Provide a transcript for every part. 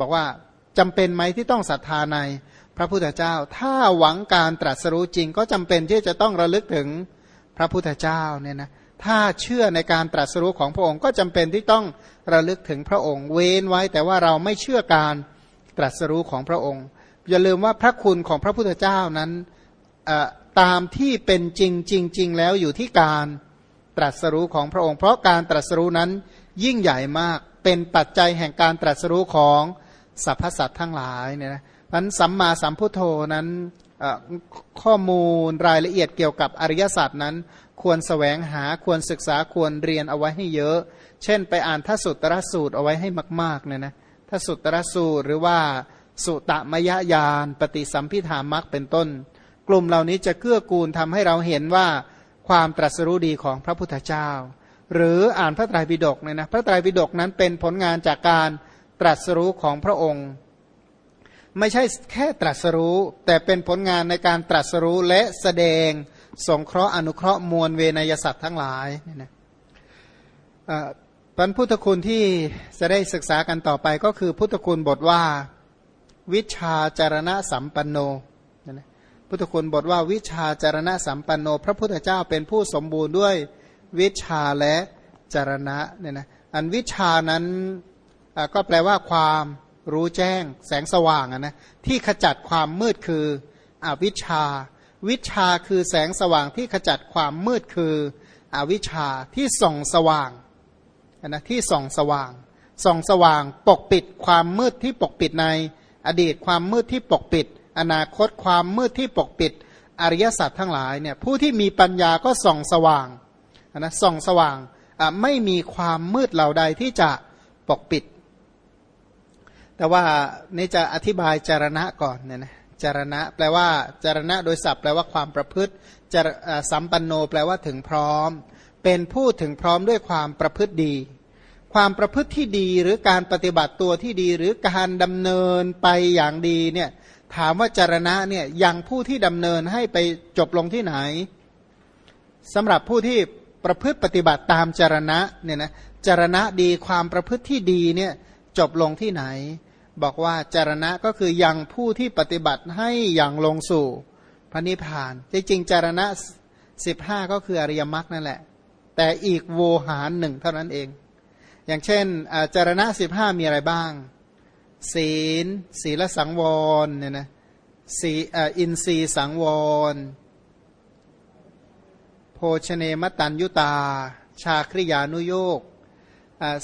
บอกว่าจำเป็นไหมที่ต้องศรัทธาในพระพุทธเจ้า ถ้าหวังการตรัสรู้จริง ก็จำเป็นที่จะต้องระลึกถึงพระพุทธเจ้าเนี่ยนะถ้าเชื่อในการตรัสรู้ของพระองค์ก็จำเป็นที่ต้องระลึกถึงพระองค์ เว้นไว้แต่ว่าเราไม่เชื่อการตรัสรู้ของพระองค์ อย่าลืมว่าพระคุณของพระพุทธเจ้านั้นตามที่เป็นจริงจริง ๆ แล้วอยู่ที่การตรัสรู้ของพระองค์ เพราะการตรัสรู้นั้นยิ่งใหญ่มากเป็นปัจจัยแห่งการตรัสรู้ของ สรรพสัตว์ทั้งหลายเนี่ยนะนั้นสัมมาสัมพุทโธนั้นข้อมูลรายละเอียดเกี่ยวกับอริยศาสัจนั้น ควรสแสวงหาควรศึกษาควรเรียนเอาไว้ให้เยอะ เช่น ไปอ่านทสุตรสูตรเอาไว้ให้มากๆเนี่ยนะทสุตรสูตรหรือว่าสุตมยญาณปฏิสัมพิธามักเป็นต้น กลุ่มเหล่านี้จะเกื้อกูลทำให้เราเห็นว่าความตรัสรู้ดีของพระพุทธเจ้า หรืออ่านพระไตรปิฎกเนี่ยนะพระไตรปิฎกนั้นเป็นผลงานจากการ ตรัสรู้ของพระองค์ ไม่ใช่แค่ตรัสรู้ แต่เป็นผลงานในการตรัสรู้และแสดงสงเคราะห์อนุเคราะห์มวลเวนยสัตว์ทั้งหลายนี่นะพันพุทธคุณที่จะได้ศึกษากันต่อไปก็คือพุทธคุณบทว่า วิชาจารณะสัมปันโนนะพุทธคุณบทว่าวิชาจารณะสัมปันโน พระพุทธเจ้าเป็นผู้สมบูรณ์ด้วยวิชาและจารณะเนี่ยนะอันวิชานั้น ก็แปลว่าความรู้แจ้งแสงสว่างนะที่ขจัดความมืดคืออวิชชา วิชาคือแสงสว่างที่ขจัดความมืดคืออวิชชาที่ส่องสว่างนะที่ส่องสว่างส่องสว่างปกปิดความมืดที่ปกปิดในอดีตความมืดที่ปกปิด อนาคตความมืดที่ปกปิด อริยสัจทั้งหลายเนี่ยผู้ที่มีปัญญาก็ส่องสว่างนะส่องสว่างไม่มีความมืดเหล่าใดที่จะปกปิด แต่ว่านี่จะอธิบายจารณะก่อนเนี่ยนะจารณะแปลว่าจารณะโดยศัพท์แปลว่าความประพฤติจารสัมปันโนแปลว่าถึงพร้อม เป็นผู้ถึงพร้อมด้วยความประพฤติดี ความประพฤติที่ดีหรือการปฏิบัติตัวที่ดีหรือการดำเนินไปอย่างดีเนี่ยถามว่าจารณะเนี่ยยังผู้ที่ดำเนินให้ไปจบลงที่ไหนสำหรับผู้ที่ประพฤติปฏิบัติตามจารณะเนี่ยนะจารณะดีความประพฤติที่ดีเนี่ยจบลงที่ไหน บอกว่าจารณะก็คือยังผู้ที่ปฏิบัติให้อย่างลงสู่พระนิพพาน จริงๆจารณะสิบห้าก็คืออริยมรรคนั่นแหละ แต่อีกโวหารหนึ่งเท่านั้นเอง อย่างเช่นจารณะสิบห้ามีอะไรบ้าง ศีล ศีลสังวรเนี่ยนะสีอินทรีสังวร โภชเนมตันยุตา ชาคริยานุโยก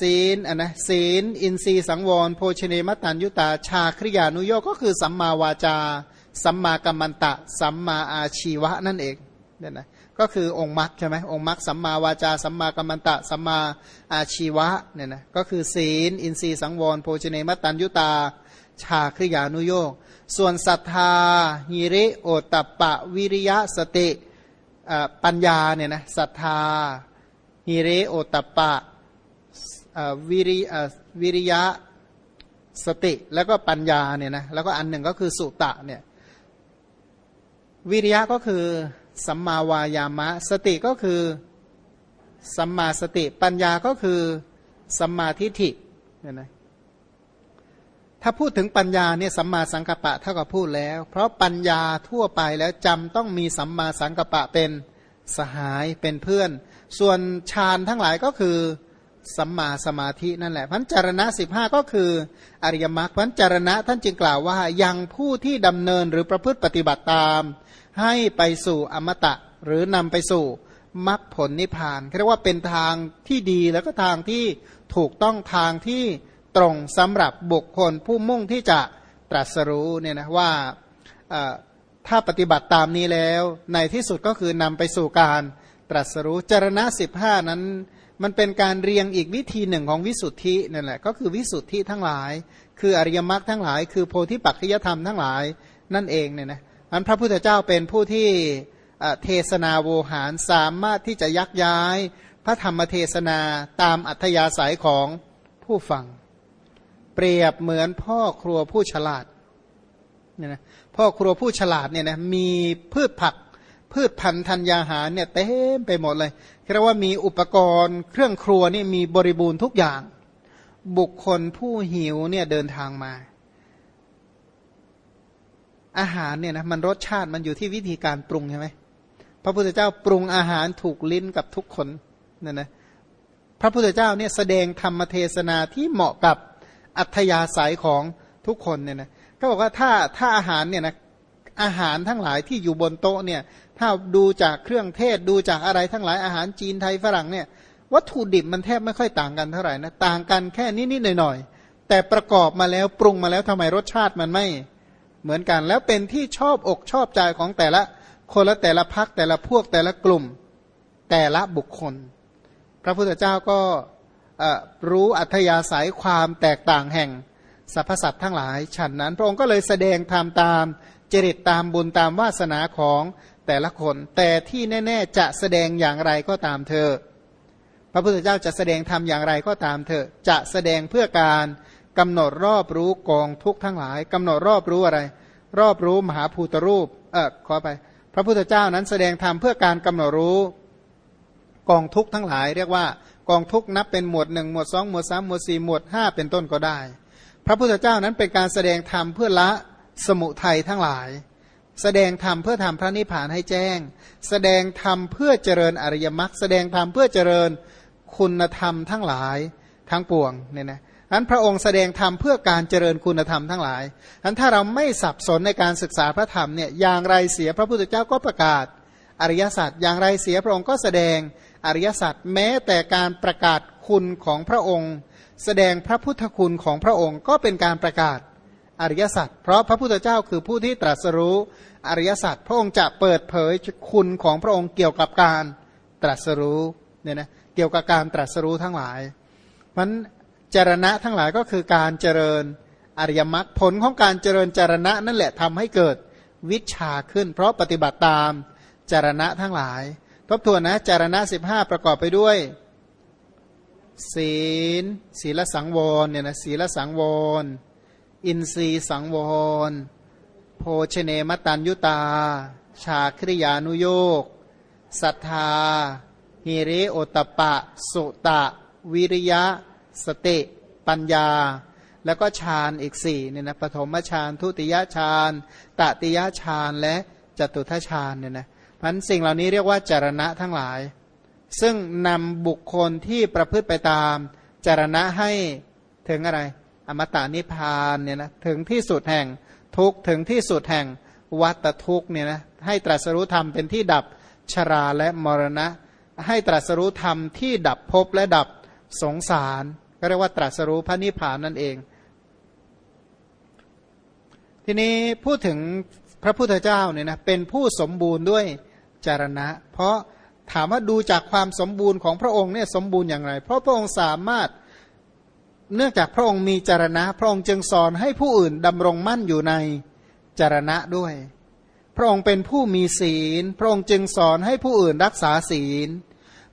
ศีลอันนะศีลอินทรีย์สังวร โภชเนมตันยุตาชาคริยานุโยกก็คือสัมมาวาจา สัมมากัมมันตะ สัมมาอาชีวะนั่นเองเนี่ยนะก็คือองค์มรรคใช่ไหมองค์มรรคสัมมาวาจา สัมมากัมมันตะ สัมมาอาชีวะเนี่ยนะก็คือศีล อินทรีย์สังวร โภชเนมตันยุตา ชาคริยานุโยกส่วนศรัทธาหิริโอตปะวิริยะสติปัญญาเนี่ยนะศรัทธาหิริโอตปะ วิริวิริยะสติแล้วก็ปัญญาเนี่ยนะแล้วก็อันหนึ่งก็คือสุตะเนี่ยวิริยะก็คือสัมมาวายามะ สติก็คือสัมมาสติ ปัญญาก็คือสัมมาทิฏฐิเนี่ยนะถ้าพูดถึงปัญญาเนี่ยสัมมาสังกัปปะเท่ากับพูดแล้ว เพราะปัญญาทั่วไปแล้วจำต้องมีสัมมาสังกัปปะเป็นสหายเป็นเพื่อน ส่วนฌานทั้งหลายก็คือ สัมมาสมาธินั่นแหละพันจารณะสิบห้าก็คืออริยมรรคพันจารณะท่านจึงกล่าวว่ายังผู้ที่ดำเนินหรือประพฤติปฏิบัติตาม ให้ไปสู่อมตะหรือนำไปสู่มรรคผลนิพพานเรียกว่าเป็นทางที่ดีแล้วก็ทางที่ถูกต้องทางที่ตรงสำหรับบุคคลผู้มุ่งที่จะตรัสรู้เนี่ยนะว่าถ้าปฏิบัติตามนี้แล้ว ในที่สุดก็คือนำไปสู่การตรัสรู้จารณะสิบห้านั้น มันเป็นการเรียงอีกวิธีหนึ่งของวิสุทธินั่นแหละก็คือวิสุทธิทั้งหลาย คืออริยมรรคทั้งหลาย คือโพธิปัจจยธรรมทั้งหลายนั่นเองเนี่ยนะอันพระพุทธเจ้าเป็นผู้ที่เทศนาโวหารสามารถที่จะยักย้าย พระธรรมเทศนาตามอัธยาศัยของผู้ฟัง เปรียบเหมือนพ่อครัวผู้ฉลาดเนี่ยนะพ่อครัวผู้ฉลาดเนี่ยนะมีพืชผักพืชพันธัญญาหารเนี่ยเต็มไปหมดเลย เรียกว่ามีอุปกรณ์เครื่องครัวนี่มีบริบูรณ์ทุกอย่าง บุคคลผู้หิวเนี่ยเดินทางมา อาหารเนี่ยนะมันรสชาติมันอยู่ที่วิธีการปรุงใช่ไหมพระพุทธเจ้าปรุงอาหารถูกลิ้นกับทุกคนเนี่ยนะพระพุทธเจ้าเนี่ยแสดงธรรมเทศนาที่เหมาะกับอัธยาศัยของทุกคนเนี่ยนะก็บอกว่าถ้าถ้าอาหารเนี่ยนะอาหารทั้งหลายที่อยู่บนโต๊ะเนี่ย ถ้าดูจากเครื่องเทศดูจากอะไรทั้งหลายอาหารจีนไทยฝรั่งเนี่ยวัตถุดิบมันแทบไม่ค่อยต่างกันเท่าไหร่นะต่างกันแค่นิดๆหน่อยๆแต่ประกอบมาแล้วปรุงมาแล้วทำไมรสชาติมันไม่เหมือนกันแล้วเป็นที่ชอบอกชอบใจของแต่ละคนละแต่ละพักแต่ละพวกแต่ละกลุ่มแต่ละบุคคล พระพุทธเจ้าก็รู้อัธยาศัยความแตกต่างแห่งสรรพสัตว์ทั้งหลาย ฉันนั้น พระองค์ก็เลยแสดงธรรมตามจริตตามบุญตามวาสนาของ แต่ละคน แต่ที่แน่ ๆ จะแสดงอย่างไรก็ตามเธอ พระพุทธเจ้าจะแสดงธรรมอย่างไรก็ตามเธอ จะแสดงเพื่อการกำหนดรอบรู้กองทุกทั้งหลายกำหนดรอบรู้อะไร รอบรู้มหาภูตรูป เออขอไป พระพุทธเจ้านั้นแสดงธรรมเพื่อการกำหนดรู้กองทุกทั้งหลาย เรียกว่ากองทุกนับเป็นหมวดหนึ่งหมวดสองหมวดสามหมวดสี่หมวดห้าเป็นต้นก็ได้ พระพุทธเจ้านั้นเป็นการแสดงธรรมเพื่อละสมุทัยทั้งหลาย แสดงธรรมเพื่อทำพระนิพพานให้แจ้ง แสดงธรรมเพื่อเจริญอริยมรรคแสดงธรรมเพื่อเจริญคุณธรรมทั้งหลายทั้งปวงเนี่ยนะนั้นพระองค์แสดงธรรมเพื่อการเจริญคุณธรรมทั้งหลายนั้นถ้าเราไม่สับสนในการศึกษาพระธรรมเนี่ยอย่างไรเสียพระพุทธเจ้าก็ประกาศอริยสัจอย่างไรเสียพระองค์ก็แสดงอริยสัจแม้แต่การประกาศคุณของพระองค์ แสดงพระพุทธคุณของพระองค์ก็เป็นการประกาศ อริยสัจเพราะพระพุทธเจ้าคือผู้ที่ตรัสรู้อริยสัจพระองค์จะเปิดเผยคุณของพระองค์เกี่ยวกับการตรัสรู้เนี่ยนะเกี่ยวกับการตรัสรู้ทั้งหลายมันจรณะทั้งหลายก็คือการเจริญอริยมรรคผลของการเจริญจรณะนั่นแหละทำให้เกิดวิชาขึ้น เพราะปฏิบัติตามจรณะทั้งหลาย ทบทวนนะจารณะสิบห้าประกอบไปด้วย ศีล ศีลสังวรเนี่ยนะศีลสังวร อินทรีสังวร โภชเนมตันยุตา ชาคริยานุโยกศรัทธาฮิริโอตปะ สุตะ วิริยะ สติ ปัญญา แล้วก็ฌานอีกสี่เนี่ยนะปฐมฌานทุติยฌานตติยฌานและจตุทัชฌานเนี่ยนะพันสิ่งเหล่านี้เรียกว่าจารณะทั้งหลาย ซึ่งนำบุคคลที่ประพฤติไปตามจารณะให้ถึงอะไร อมตะนิพพานเนี่ยนะถึงที่สุดแห่งทุกถึงที่สุดแห่งวัตทุกเนี่ยนะให้ตรัสรู้ธรรมเป็นที่ดับชราและมรณะ ให้ตรัสรู้ธรรมที่ดับภพและดับสงสาร ก็เรียกว่าตรัสรู้พระนิพพานนั่นเอง ทีนี้พูดถึงพระพุทธเจ้าเนี่ยนะเป็นผู้สมบูรณ์ด้วยจารณะ เพราะถามว่าดูจากความสมบูรณ์ของพระองค์เนี่ยสมบูรณ์อย่างไร เพราะพระองค์สามารถ เนื่องจากพระองค์มีจารณะ พระองค์จึงสอนให้ผู้อื่นดำรงมั่นอยู่ในจารณะด้วย พระองค์เป็นผู้มีศีล พระองค์จึงสอนให้ผู้อื่นรักษาศีล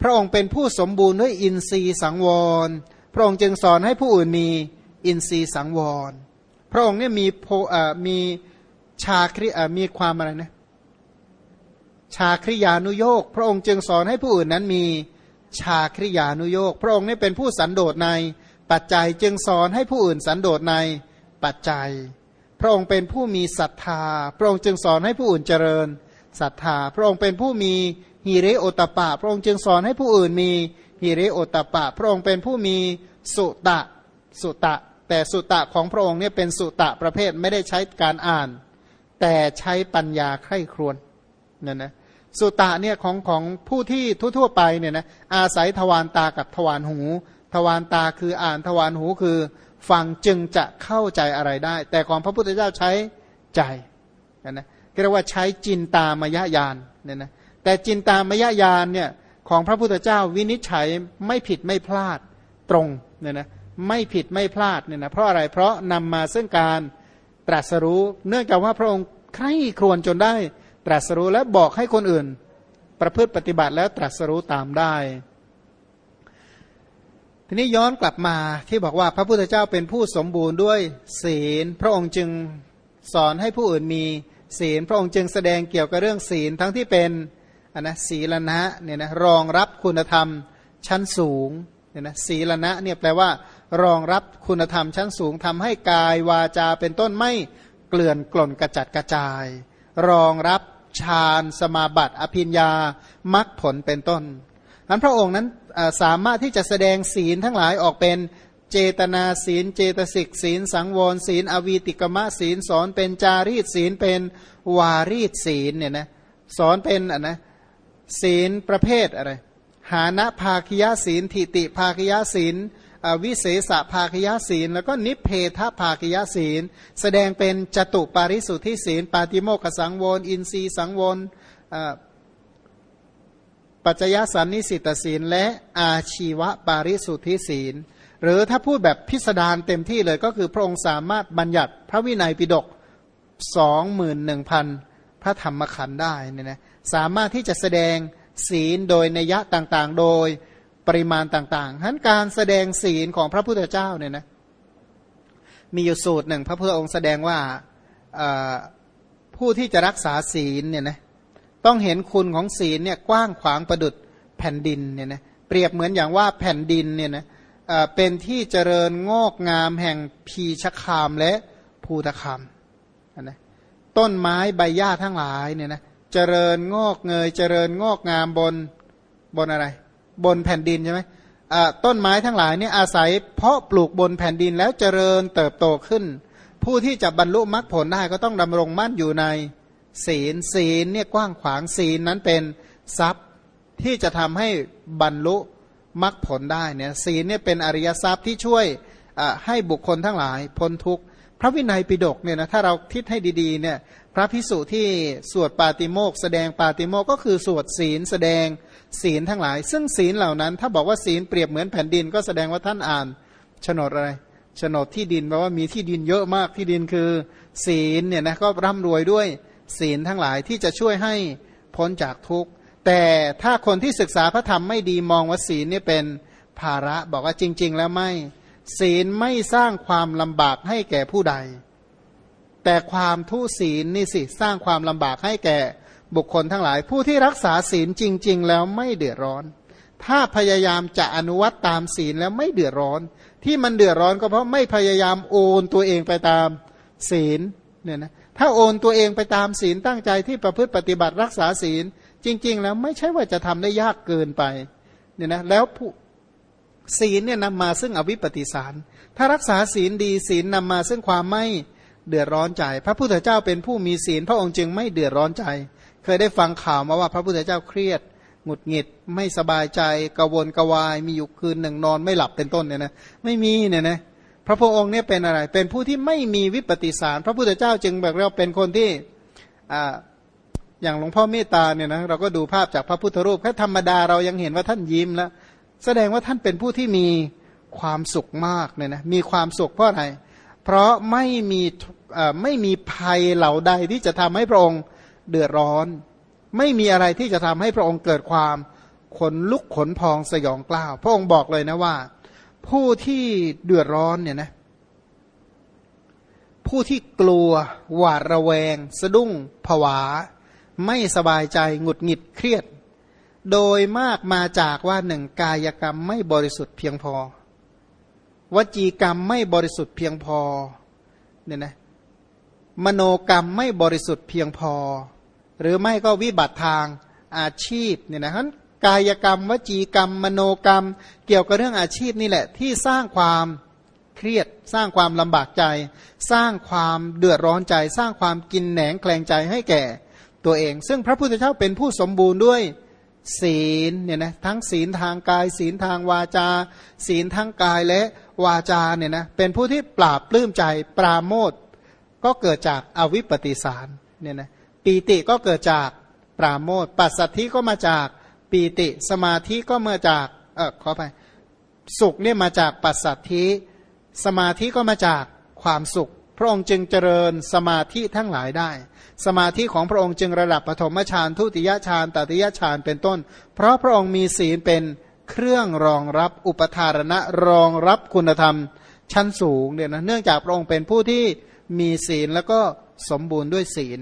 พระองค์เป็นผู้สมบูรณ์ด้วยอินทรีย์สังวร พระองค์จึงสอนให้ผู้อื่นมีอินทรีย์สังวร พระองค์เนี่ยมีโพมีชาคริมีความอะไรนะชาคริยานุโยก พระองค์จึงสอนให้ผู้อื่นนั้นมีชาคริยานุโยก พระองค์นี่เป็นผู้สันโดษใน ปัจจัยจึงสอนให้ผู้อื่นสันโดษในปัจจัย พระองค์เป็นผู้มีศรัทธา พระองค์จึงสอนให้ผู้อื่นเจริญศรัทธา พระองค์เป็นผู้มีฮิริโอตปะ พระองค์จึงสอนให้ผู้อื่นมีฮิริโอตปะ พระองค์เป็นผู้มีสุตะสุตะ แต่สุตะของพระองค์เนี่ยเป็นสุตะประเภทไม่ได้ใช้การอ่าน แต่ใช้ปัญญาไข้ครวนนั่นนะสุตะเนี่ยของของผู้ที่ทั่วๆไปเนี่ยนะอาศัยทวารตากับทวารหู ทวารตาคืออ่านทวารหูคือฟังจึงจะเข้าใจอะไรได้ แต่ของพระพุทธเจ้าใช้ใจนะนะเรียกว่าใช้จินตามยญาณเนี่ยนะแต่จินตามยญาณเนี่ยของพระพุทธเจ้าวินิจฉัยไม่ผิดไม่พลาดตรงเนี่ยนะไม่ผิดไม่พลาดเนี่ยนะเพราะอะไรเพราะนำมาซึ่งการตรัสรู้ เนื่องจากว่าพระองค์ใคร่ครวญจนได้ตรัสรู้และบอกให้คนอื่น ประพฤติปฏิบัติแล้วตรัสรู้ตามได้ ทีนี้ย้อนกลับมาที่บอกว่าพระพุทธเจ้าเป็นผู้สมบูรณ์ด้วยศีล พระองค์จึงสอนให้ผู้อื่นมีศีล พระองค์จึงแสดงเกี่ยวกับเรื่องศีลทั้งที่เป็นอันนะศีลนะเนี่ยนะรองรับคุณธรรมชั้นสูงเนี่ยนะศีลนะเนี่ยแปลว่า รองรับคุณธรรมชั้นสูงทำให้กายวาจาเป็นต้นไม่เกลื่อนกล่นกระจัดกระจาย รองรับฌานสมาบัติ อภิญญามรรคผลเป็นต้นนั้นพระองค์นั้น สามารถที่จะแสดงศีลทั้งหลายออกเป็นเจตนาศีล เจตสิกศีล สังวรศีล อวีติกมะศีล สอนเป็นจารีตศีลเป็นวารีตศีลเนี่ยนะสอนเป็นอะนะศีลประเภทอะไรหานะภาคยาศีลทิติภาคยาศีลวิเศษภาคยาศีล แล้วก็นิเพทภาคยาศีล แสดงเป็นจตุปาริสุทธิศีล ปาติโมกขสังวรอินทรีสังวร ปัจจยสันนิสิตศีล และอาชีวปาริสุทธิศีล หรือถ้าพูดแบบพิสดารเต็มที่เลยก็คือพระองค์สามารถบัญญัติพระวินัยปิฎกสองหมื่นหนึ่งพันพระธรรมขันธ์ได้เนี่ยนะสามารถที่จะแสดงศีลโดยนัยะต่างๆ โดยปริมาณต่างๆฉะนั้นการแสดงศีลของพระพุทธเจ้าเนี่ยนะมีอยู่สูตรหนึ่งพระพุทธองค์แสดงว่าผู้ที่จะรักษาศีลเนี่ยนะ ต้องเห็นคุณของศีลเนี่ยกว้างขวางประดุดแผ่นดินเนี่ยนะเปรียบเหมือนอย่างว่าแผ่นดินเนี่ยนะเป็นที่เจริญงอกงามแห่งพีชคามและภูตคามนะต้นไม้ใบหญ้าทั้งหลายเนี่ยนะเจริญงอกเงยเจริญงอกงามบนบนอะไร บนแผ่นดินใช่ไหมต้นไม้ทั้งหลายเนี่ยอาศัยเพาะปลูกบนแผ่นดินแล้วเจริญเติบโตขึ้น ผู้ที่จะบรรลุมรรคผลได้ก็ต้องดำรงมั่นอยู่ใน ศีลศีลเนี่ยกว้างขวางศีลนั้นเป็นทรัพย์ที่จะทำให้บรรลุมรรคผลได้เนี่ยศีลเนี่ยเป็นอริยทรัพย์ที่ช่วยให้บุคคลทั้งหลายพ้นทุกข์พระวินัยปิฎกเนี่ยนะถ้าเราคิดให้ดีๆเนี่ยพระพิสุที่สวดปาติโมกแสดงปาติโมกก็คือสวดศีลแสดงศีลทั้งหลาย ซึ่งศีลเหล่านั้น ถ้าบอกว่าศีลเปรียบเหมือนแผ่นดิน ก็แสดงว่าท่านอ่านโฉนดอะไรโฉนดที่ดินแปลว่ามีที่ดินเยอะมากที่ดินคือ ศีลเนี่ยนะก็ร่ำรวยด้วย ศีลทั้งหลายที่จะช่วยให้พ้นจากทุกข์ แต่ถ้าคนที่ศึกษาพระธรรมไม่ดีมองว่าศีลนี่เป็นภาระบอกว่าจริง ๆ แล้วไม่ ศีลไม่สร้างความลำบากให้แก่ผู้ใด แต่ความทุศีลนี่สิสร้างความลำบากให้แก่บุคคลทั้งหลาย ผู้ที่รักษาศีลจริง ๆ แล้วไม่เดือดร้อน ถ้าพยายามจะอนุวัตตามศีลแล้วไม่เดือดร้อน ที่มันเดือดร้อนก็เพราะไม่พยายามโอนตัวเองไปตามศีลเนี่ยนะ ถ้าโอนตัวเองไปตามศีลตั้งใจที่ประพฤติปฏิบัติรักษาศีล จริง ๆ แล้วไม่ใช่ว่าจะทำได้ยากเกินไปเนี่ยนะแล้วศีลเนี่ยนำมาซึ่งอวิปปิสาร ถ้ารักษาศีลดีศีลนำมาซึ่งความไม่เดือดร้อนใจ พระพุทธเจ้าเป็นผู้มีศีล พระองค์จึงไม่เดือดร้อนใจ เคยได้ฟังข่าวมาว่าพระพุทธเจ้าเครียดหงุดหงิดไม่สบายใจกวนกวาย มีอยู่คืนหนึ่งนอนไม่หลับเป็นต้นเนี่ยนะไม่มีเนี่ยนะ พระพุทธองค์เนี่ยเป็นอะไร เป็นผู้ที่ไม่มีวิปปิสาร พระพุทธเจ้าจึงแบบเราเป็นคนที่อ่าอย่างหลวงพ่อเมตตาเนี่ยนะเราก็ดูภาพจากพระพุทธรูปแค่ธรรมดาเรายังเห็นว่าท่านยิ้มแล้วแสดงว่าท่านเป็นผู้ที่มีความสุขมากเนี่ยนะมีความสุขเพราะอะไร เพราะไม่มีไม่มีภัยเหล่าใดที่จะทำให้พระองค์เดือดร้อน ไม่มีอะไรที่จะทำให้พระองค์เกิดความขนลุกขนพองสยองกล้าว พระองค์บอกเลยนะว่า ผู้ที่เดือดร้อนเนี่ยนะผู้ที่กลัว หวาดระแวง สะดุ้งผวา ไม่สบายใจหงุดหงิดเครียด โดยมากมาจากว่าหนึ่งกายกรรมไม่บริสุทธิ์เพียงพอ วจีกรรมไม่บริสุทธิ์เพียงพอเนี่ยนะมโนกรรมไม่บริสุทธิ์เพียงพอ หรือไม่ก็วิบัติทางอาชีพเนี่ยนะฮะ กายกรรม วจีกรรม มโนกรรม เกี่ยวกับเรื่องอาชีพนี่แหละ ที่สร้างความเครียด สร้างความลำบากใจ สร้างความเดือดร้อนใจ สร้างความกินแหนงแคลงใจให้แก่ ตัวเอง ซึ่งพระพุทธเจ้าเป็นผู้สมบูรณ์ด้วยศีลเนี่ยนะทั้งศีลทางกาย ศีลทางวาจา ศีลทั้งกายและวาจาเนี่ยนะเป็นผู้ที่ปราบปลื้มใจปราโมทก็เกิดจากอวิปปิสารเนี่ยนะปีติก็เกิดจากปราโมทปัสสัทธิก็มาจาก ปีติสมาธิก็มาจากเออขอไปสุขเนี่ยมาจากปัสสัทธิสมาธิก็มาจากความสุข พระองค์จึงเจริญสมาธิทั้งหลายได้ สมาธิของพระองค์จึงระดับปฐมฌานทุติยฌานตติยฌานเป็นต้น เพราะพระองค์มีศีลเป็นเครื่องรองรับอุปทารณะรองรับคุณธรรม ชั้นสูงเนี่ยนะเนื่องจากพระองค์เป็นผู้ที่มีศีลแล้วก็สมบูรณ์ด้วยศีล